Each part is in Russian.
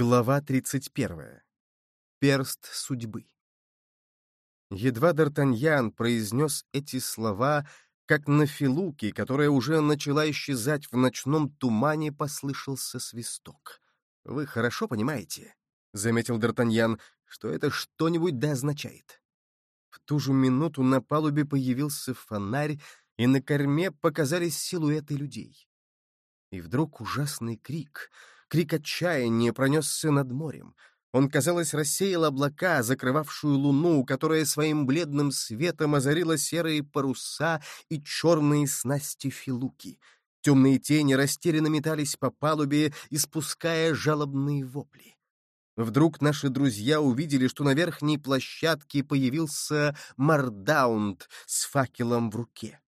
Глава 31. Перст судьбы. Едва Д'Артаньян произнес эти слова, как на Филуке, которая уже начала исчезать в ночном тумане, послышался свисток. «Вы хорошо понимаете», — заметил Д'Артаньян, — «что это что-нибудь да означает». В ту же минуту на палубе появился фонарь, и на корме показались силуэты людей. И вдруг ужасный крик — Крик отчаяния пронесся над морем. Он, казалось, рассеял облака, закрывавшую луну, которая своим бледным светом озарила серые паруса и черные снасти филуки. Темные тени растерянно метались по палубе, испуская жалобные вопли. Вдруг наши друзья увидели, что на верхней площадке появился Мардаунд с факелом в руке.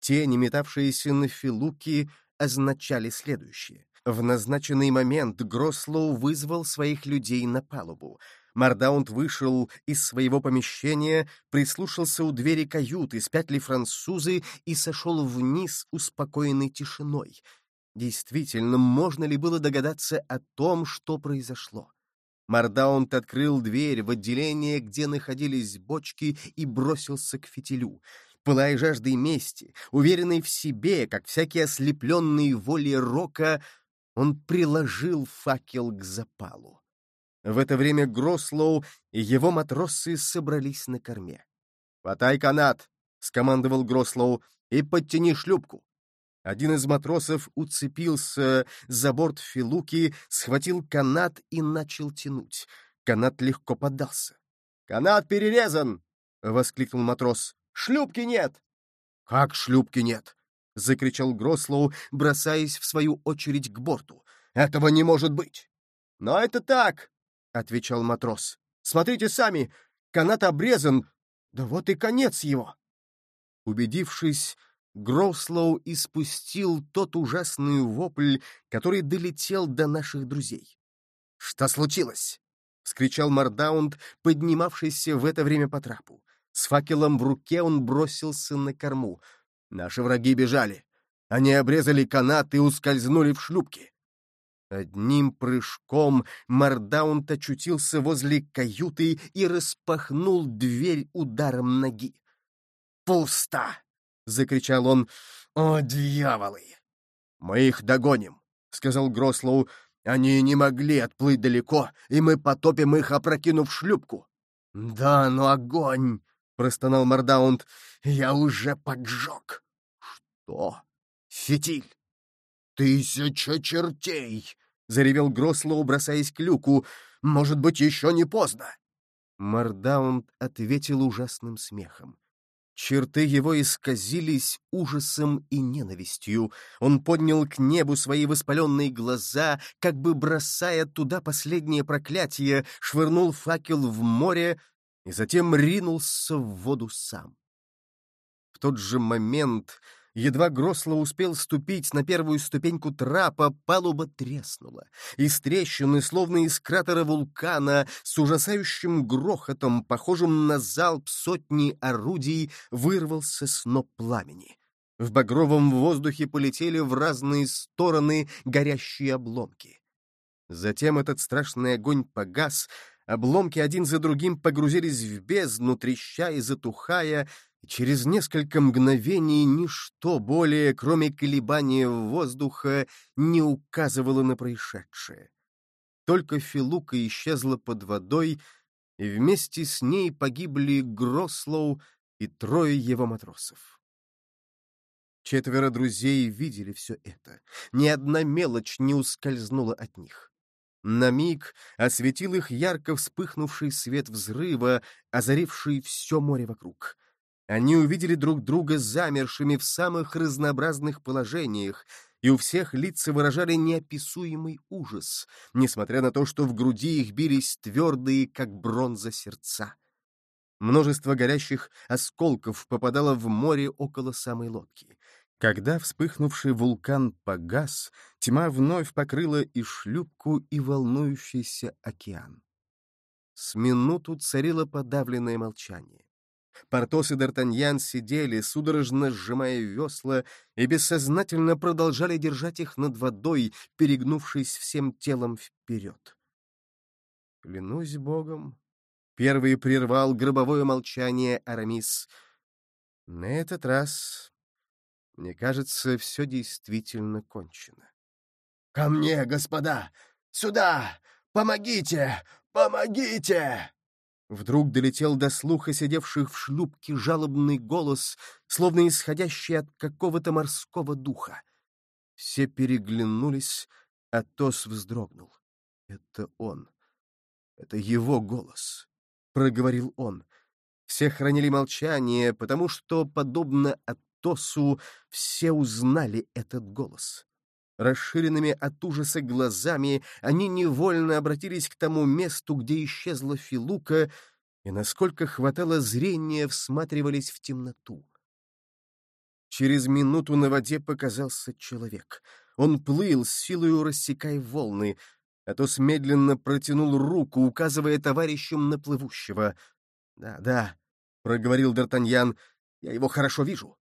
Тени, метавшиеся на филуки, означали следующее. В назначенный момент Грослоу вызвал своих людей на палубу. Мардаунд вышел из своего помещения, прислушался у двери каюты, спят ли французы, и сошел вниз успокоенной тишиной. Действительно, можно ли было догадаться о том, что произошло? Мардаунд открыл дверь в отделение, где находились бочки, и бросился к фитилю. Пылая жаждой мести, уверенный в себе, как всякий ослепленный волей рока, он приложил факел к запалу. В это время Грослоу и его матросы собрались на корме. «Потай канат!» — скомандовал Грослоу. «И подтяни шлюпку!» Один из матросов уцепился за борт Филуки, схватил канат и начал тянуть. Канат легко поддался. «Канат перерезан!» — воскликнул матрос. «Шлюпки нет!» «Как шлюпки нет?» — закричал Грослоу, бросаясь в свою очередь к борту. «Этого не может быть!» «Но это так!» — отвечал матрос. «Смотрите сами! Канат обрезан! Да вот и конец его!» Убедившись, Грослоу испустил тот ужасный вопль, который долетел до наших друзей. «Что случилось?» — вскричал Мардаунд, поднимавшийся в это время по трапу. С факелом в руке он бросился на корму — Наши враги бежали. Они обрезали канат и ускользнули в шлюпки. Одним прыжком Мардаунт очутился возле каюты и распахнул дверь ударом ноги. «Пусто!» — закричал он. «О, дьяволы!» «Мы их догоним», — сказал Грослоу. «Они не могли отплыть далеко, и мы потопим их, опрокинув шлюпку». «Да, но огонь!» Простонал Мордаунд. «Я уже поджег!» «Что? Фитиль!» «Тысяча чертей!» — заревел Грослоу, бросаясь к люку. «Может быть, еще не поздно!» Мордаунд ответил ужасным смехом. Черты его исказились ужасом и ненавистью. Он поднял к небу свои воспаленные глаза, как бы бросая туда последнее проклятие, швырнул факел в море, и затем ринулся в воду сам. В тот же момент, едва Гросло успел ступить на первую ступеньку трапа, палуба треснула. Из трещины, словно из кратера вулкана, с ужасающим грохотом, похожим на залп сотни орудий, вырвался сноп пламени. В багровом воздухе полетели в разные стороны горящие обломки. Затем этот страшный огонь погас, Обломки один за другим погрузились в бездну, треща и затухая, и через несколько мгновений ничто более, кроме колебания воздуха, не указывало на происшедшее. Только Филука исчезла под водой, и вместе с ней погибли Грослоу и трое его матросов. Четверо друзей видели все это. Ни одна мелочь не ускользнула от них. На миг осветил их ярко вспыхнувший свет взрыва, озаривший все море вокруг. Они увидели друг друга замершими в самых разнообразных положениях, и у всех лица выражали неописуемый ужас, несмотря на то, что в груди их бились твердые, как бронза, сердца. Множество горящих осколков попадало в море около самой лодки. Когда вспыхнувший вулкан погас, тьма вновь покрыла и шлюпку, и волнующийся океан. С минуту царило подавленное молчание. Портос и Д'Артаньян сидели, судорожно сжимая весла, и бессознательно продолжали держать их над водой, перегнувшись всем телом вперед. Клянусь Богом. Первый прервал гробовое молчание Арамис. На этот раз, мне кажется, все действительно кончено. — Ко мне, господа! Сюда! Помогите! Помогите! Вдруг долетел до слуха сидевших в шлюпке жалобный голос, словно исходящий от какого-то морского духа. Все переглянулись, а Тос вздрогнул. Это он. Это его голос, — проговорил он. Все хранили молчание, потому что, подобно Атосу, все узнали этот голос. Расширенными от ужаса глазами они невольно обратились к тому месту, где исчезла Филука, и, насколько хватало зрения, всматривались в темноту. Через минуту на воде показался человек. Он плыл, с силою рассекая волны. Атос медленно протянул руку, указывая товарищам на плывущего. «Да, да», — проговорил Д'Артаньян, — «я его хорошо вижу».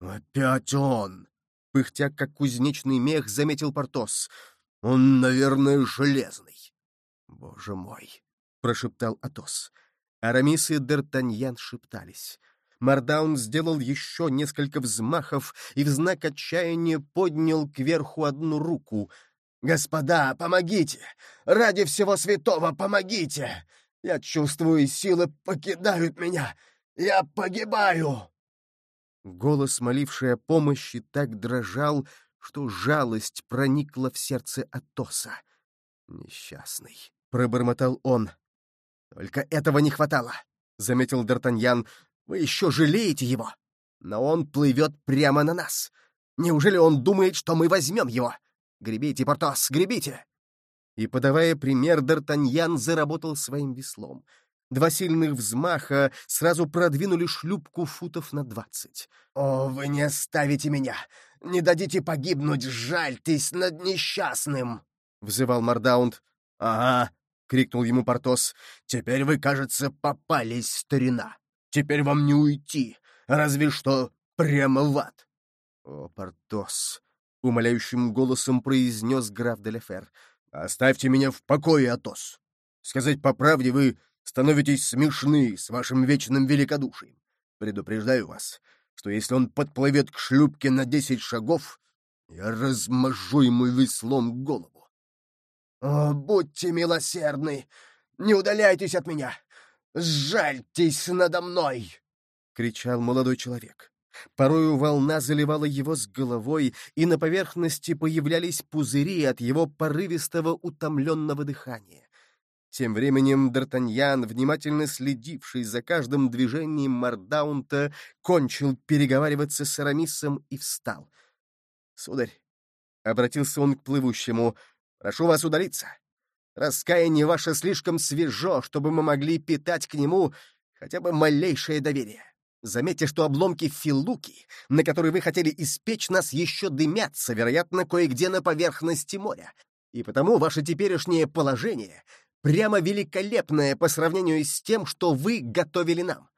«Опять он!» Пыхтя, как кузнечный мех, заметил Портос. «Он, наверное, железный». «Боже мой!» — прошептал Атос. Арамис и Д'Артаньян шептались. Мардаун сделал еще несколько взмахов и в знак отчаяния поднял кверху одну руку. «Господа, помогите! Ради всего святого помогите! Я чувствую, силы покидают меня! Я погибаю!» Голос, моливший о помощи, так дрожал, что жалость проникла в сердце Атоса. «Несчастный», — пробормотал он. «Только этого не хватало», — заметил Д'Артаньян. «Вы еще жалеете его? Но он плывет прямо на нас. Неужели он думает, что мы возьмем его? Гребите, Портос, гребите!» И, подавая пример, Д'Артаньян заработал своим веслом — Два сильных взмаха сразу продвинули шлюпку футов на двадцать. «О, вы не оставите меня! Не дадите погибнуть! Жальтесь над несчастным!» — взывал Мардаунд. «Ага!» — крикнул ему Портос. «Теперь вы, кажется, попались, старина. Теперь вам не уйти, разве что прямо в ад!» «О, Портос!» — умоляющим голосом произнес граф Деляфер. «Оставьте меня в покое, Атос! Сказать по правде, вы становитесь смешны с вашим вечным великодушием. Предупреждаю вас, что если он подплывет к шлюпке на десять шагов, я размажу ему веслом голову. О, будьте милосердны! Не удаляйтесь от меня! Сжальтесь надо мной! — кричал молодой человек. Порою волна заливала его с головой, и на поверхности появлялись пузыри от его порывистого утомленного дыхания. Тем временем Д'Артаньян, внимательно следивший за каждым движением Мардаунта, кончил переговариваться с Арамисом и встал. «Сударь», — обратился он к плывущему, — «прошу вас удалиться. Раскаяние ваше слишком свежо, чтобы мы могли питать к нему хотя бы малейшее доверие. Заметьте, что обломки филуки, на которые вы хотели испечь нас, еще дымятся, вероятно, кое-где на поверхности моря. И потому ваше теперешнее положение прямо великолепное по сравнению с тем, что вы готовили нам.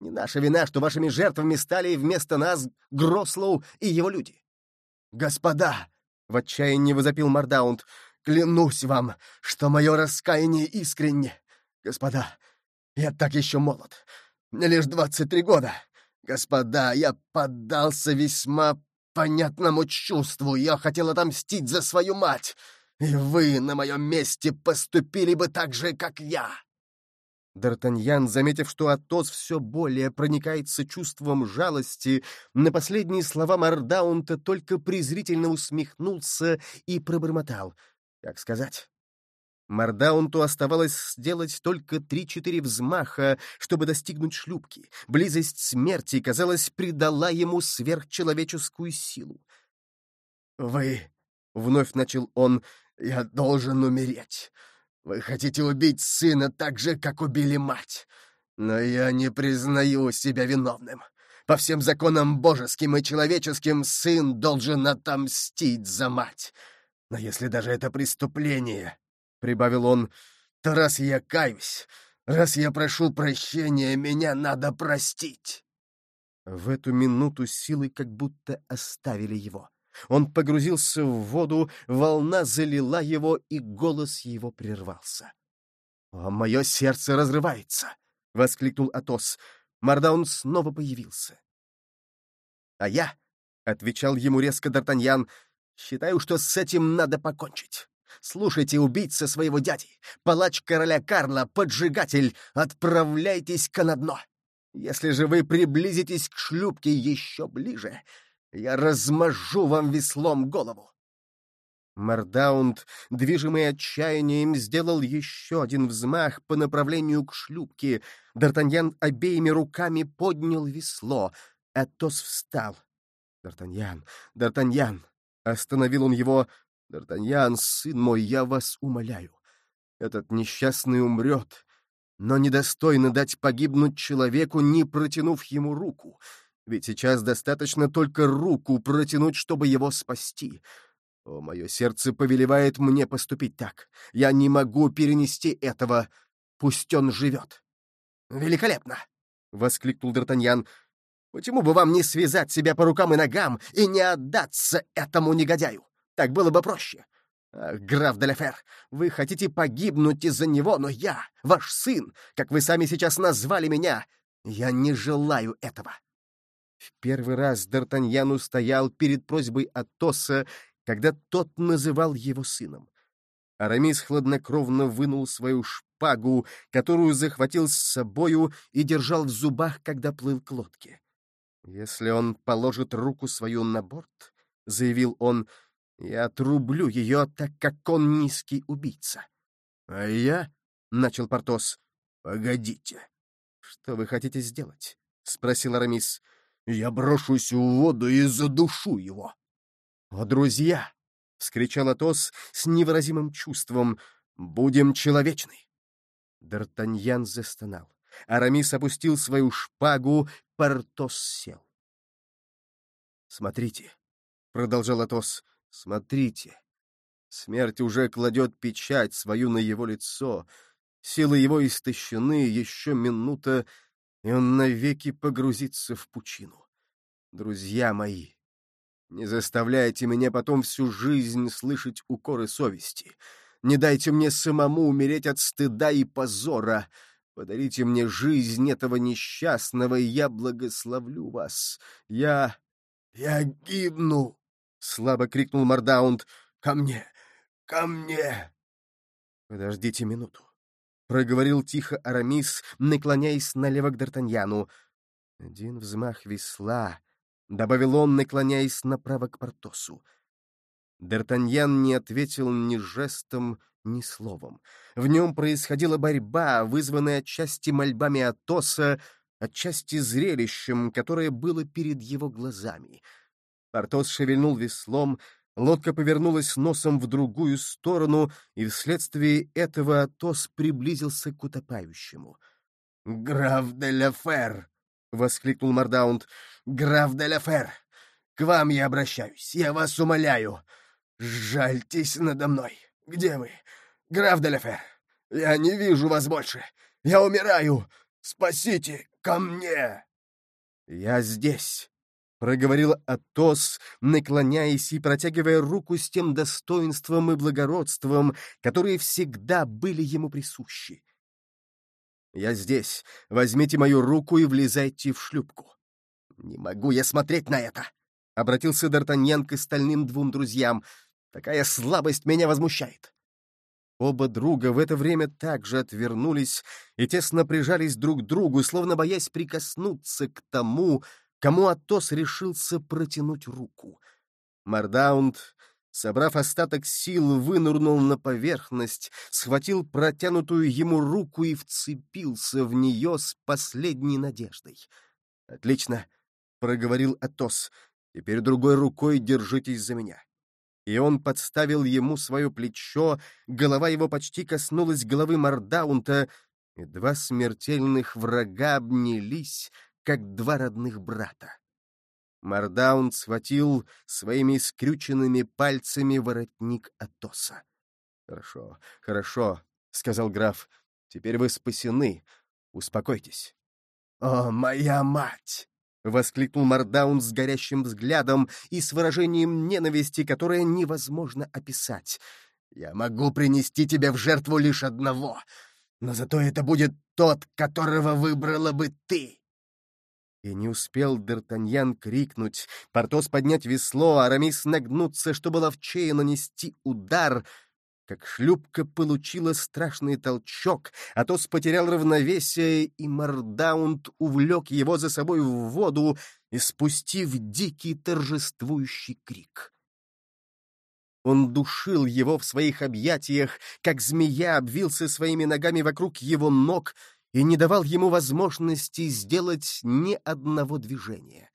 Не наша вина, что вашими жертвами стали вместо нас Грослоу и его люди. «Господа!» — в отчаянии возопил Мардаунд. «Клянусь вам, что мое раскаяние искренне. Господа, я так еще молод. Мне лишь двадцать три года. Господа, я поддался весьма понятному чувству. Я хотел отомстить за свою мать. И вы на моем месте поступили бы так же, как я!» Д'Артаньян, заметив, что Атос все более проникается чувством жалости, на последние слова Мардаунта только презрительно усмехнулся и пробормотал. Как сказать? Мардаунту оставалось сделать только три-четыре взмаха, чтобы достигнуть шлюпки. Близость смерти, казалось, придала ему сверхчеловеческую силу. «Вы...» — вновь начал он я должен умереть. Вы хотите убить сына так же, как убили мать. Но я не признаю себя виновным. По всем законам божеским и человеческим сын должен отомстить за мать. Но если даже это преступление, — прибавил он, — то раз я каюсь, раз я прошу прощения, меня надо простить. В эту минуту силы как будто оставили его. Он погрузился в воду, волна залила его, и голос его прервался. «О, мое сердце разрывается!» — воскликнул Атос. Мардаун снова появился. «А я», — отвечал ему резко Д'Артаньян, — «считаю, что с этим надо покончить. Слушайте, убийца своего дяди, палач короля Карла, поджигатель, отправляйтесь ка на дно. Если же вы приблизитесь к шлюпке еще ближе, я размажу вам веслом голову. Мардаунд, движимый отчаянием, сделал еще один взмах по направлению к шлюпке. Д'Артаньян обеими руками поднял весло. Атос встал. «Д'Артаньян! Д'Артаньян!» Остановил он его. «Д'Артаньян, сын мой, я вас умоляю. Этот несчастный умрет, но недостойно дать погибнуть человеку, не протянув ему руку. Ведь сейчас достаточно только руку протянуть, чтобы его спасти». О, мое сердце повелевает мне поступить так. Я не могу перенести этого. Пусть он живет. Великолепно! — воскликнул Д'Артаньян. Почему бы вам не связать себя по рукам и ногам и не отдаться этому негодяю? Так было бы проще. Ах, граф Деляфер, вы хотите погибнуть из-за него, но я, ваш сын, как вы сами сейчас назвали меня, я не желаю этого. В первый раз Д'Артаньян устоял перед просьбой Атоса когда тот называл его сыном. Арамис хладнокровно вынул свою шпагу, которую захватил с собою и держал в зубах, когда плыл к лодке. «Если он положит руку свою на борт, — заявил он, — я отрублю ее, так как он низкий убийца». «А я?» — начал Портос. «Погодите». «Что вы хотите сделать?» — спросил Арамис. «Я брошусь в воду и задушу его». «О, друзья!» — вскричал Атос с невыразимым чувством. «Будем человечны!» Д'Артаньян застонал. Арамис опустил свою шпагу, Портос сел. «Смотрите», — продолжал Атос, — «смотрите. Смерть уже кладет печать свою на его лицо. Силы его истощены, еще минута, и он навеки погрузится в пучину. Друзья мои, не заставляйте меня потом всю жизнь слышать укоры совести. Не дайте мне самому умереть от стыда и позора. Подарите мне жизнь этого несчастного, и я благословлю вас. Я... я гибну!» — слабо крикнул Мардаунд. «Ко мне! Ко мне!» «Подождите минуту», — проговорил тихо Арамис, наклоняясь налево к Д'Артаньяну. Один взмах весла, — добавил он, наклоняясь направо к Портосу. Д'Артаньян не ответил ни жестом, ни словом. В нем происходила борьба, вызванная отчасти мольбами Атоса, отчасти зрелищем, которое было перед его глазами. Портос шевельнул веслом, лодка повернулась носом в другую сторону, и вследствие этого Атос приблизился к утопающему. «Граф де ла Фер!» — воскликнул Мардаунд. «Граф де ла Фер, к вам я обращаюсь, я вас умоляю. Жальтесь надо мной. Где вы? Граф де ла Фер, я не вижу вас больше. Я умираю. Спасите, ко мне!» «Я здесь», — проговорил Атос, наклоняясь и протягивая руку с тем достоинством и благородством, которые всегда были ему присущи. «Я здесь. Возьмите мою руку и влезайте в шлюпку». «Не могу я смотреть на это!» — обратился Д'Артаньян к остальным двум друзьям. «Такая слабость меня возмущает». Оба друга в это время также отвернулись и тесно прижались друг к другу, словно боясь прикоснуться к тому, кому Атос решился протянуть руку. Мардаунд собрав остаток сил, вынырнул на поверхность, схватил протянутую ему руку и вцепился в нее с последней надеждой. «Отлично!» — проговорил Атос. «Теперь другой рукой держитесь за меня». И он подставил ему свое плечо, голова его почти коснулась головы Мардаунта, и два смертельных врага обнялись, как два родных брата. Мардаун схватил своими скрюченными пальцами воротник Атоса. «Хорошо, хорошо», — сказал граф. «Теперь вы спасены. Успокойтесь». «О, моя мать!» — воскликнул Мардаун с горящим взглядом и с выражением ненависти, которое невозможно описать. «Я могу принести тебе в жертву лишь одного. но зато это будет тот, которого выбрала бы ты!» И не успел Д'Артаньян крикнуть, Портос поднять весло, Арамис нагнуться, чтобы ловчее нанести удар, как шлюпка получила страшный толчок, Атос потерял равновесие, и Мордаунд увлек его за собой в воду, испустив дикий торжествующий крик. Он душил его в своих объятиях, как змея обвился своими ногами вокруг его ног и не давал ему возможности сделать ни одного движения.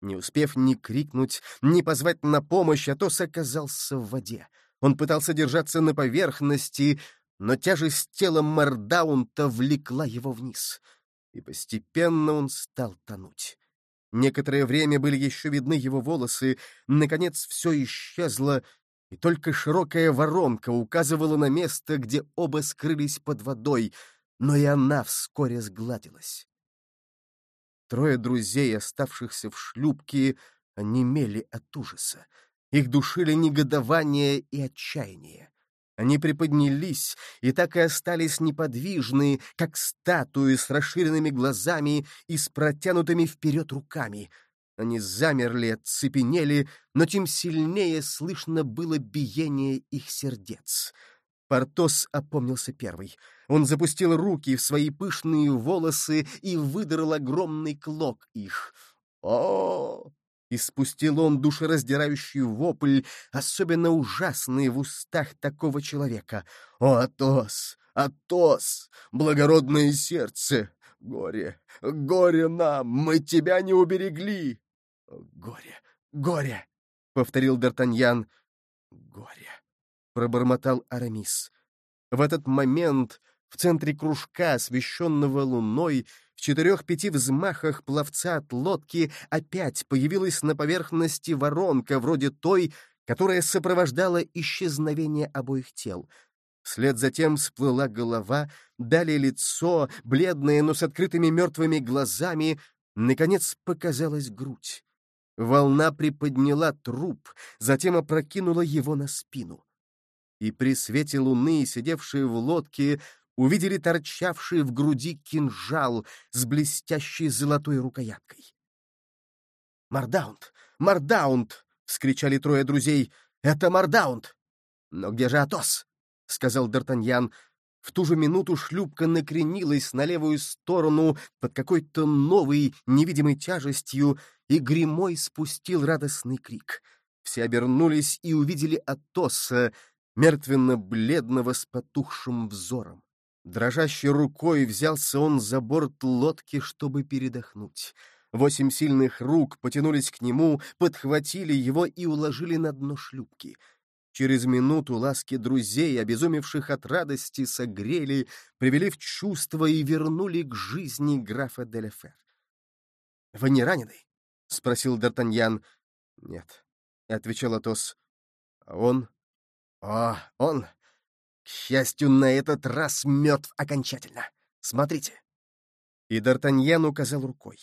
Не успев ни крикнуть, ни позвать на помощь, Атос оказался в воде. Он пытался держаться на поверхности, но тяжесть тела Мардаунта влекла его вниз, и постепенно он стал тонуть. Некоторое время были еще видны его волосы, наконец все исчезло, и только широкая воронка указывала на место, где оба скрылись под водой, но и она вскоре сгладилась. Трое друзей, оставшихся в шлюпке, онемели от ужаса. Их душили негодование и отчаяние. Они приподнялись и так и остались неподвижны, как статуи с расширенными глазами и с протянутыми вперед руками — они замерли, оцепенели, но тем сильнее слышно было биение их сердец. Портос опомнился первый. Он запустил руки в свои пышные волосы и выдрал огромный клок их. о И спустил он душераздирающий вопль, особенно ужасный в устах такого человека. «О, Атос! Атос! Благородное сердце! Горе! Горе нам! Мы тебя не уберегли!» «Горе! Горе!» — повторил Д'Артаньян. «Горе!» — пробормотал Арамис. В этот момент в центре кружка, освещенного луной, в четырех-пяти взмахах пловца от лодки опять появилась на поверхности воронка, вроде той, которая сопровождала исчезновение обоих тел. Вслед за тем всплыла голова, далее лицо, бледное, но с открытыми мертвыми глазами, наконец показалась грудь. Волна приподняла труп, затем опрокинула его на спину. И при свете луны, сидевшие в лодке, увидели торчавший в груди кинжал с блестящей золотой рукояткой. «Мардаунд! Мардаунд!» — вскричали трое друзей. «Это Мардаунд!» «Но где же Атос?» — сказал Д'Артаньян. В ту же минуту шлюпка накренилась на левую сторону под какой-то новой невидимой тяжестью, и Гримой спустил радостный крик. Все обернулись и увидели Атоса, мертвенно-бледного с потухшим взором. Дрожащей рукой взялся он за борт лодки, чтобы передохнуть. Восемь сильных рук потянулись к нему, подхватили его и уложили на дно шлюпки — Через минуту ласки друзей, обезумевших от радости, согрели, привели в чувство и вернули к жизни графа Деляфер. — Вы не ранены? — спросил Д'Артаньян. — Нет, — отвечал Атос. — А он? — О, он, к счастью, на этот раз мертв окончательно. Смотрите. И Д'Артаньян указал рукой.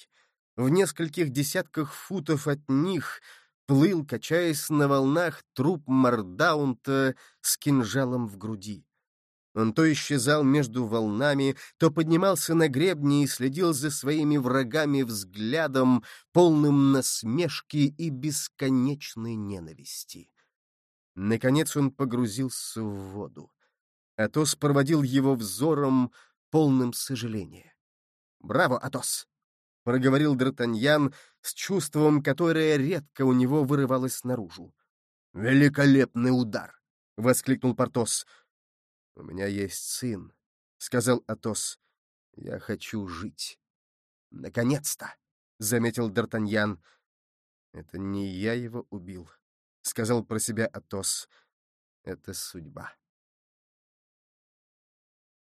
В нескольких десятках футов от них плыл, качаясь на волнах, труп Мардаунта с кинжалом в груди. Он то исчезал между волнами, то поднимался на гребни и следил за своими врагами взглядом, полным насмешки и бесконечной ненависти. Наконец он погрузился в воду. Атос проводил его взором, полным сожаления. «Браво, Атос!» — проговорил Д'Артаньян с чувством, которое редко у него вырывалось наружу. «Великолепный удар!» — воскликнул Портос. «У меня есть сын», — сказал Атос. «Я хочу жить». «Наконец-то!» — заметил Д'Артаньян. «Это не я его убил», — сказал про себя Атос. «Это судьба».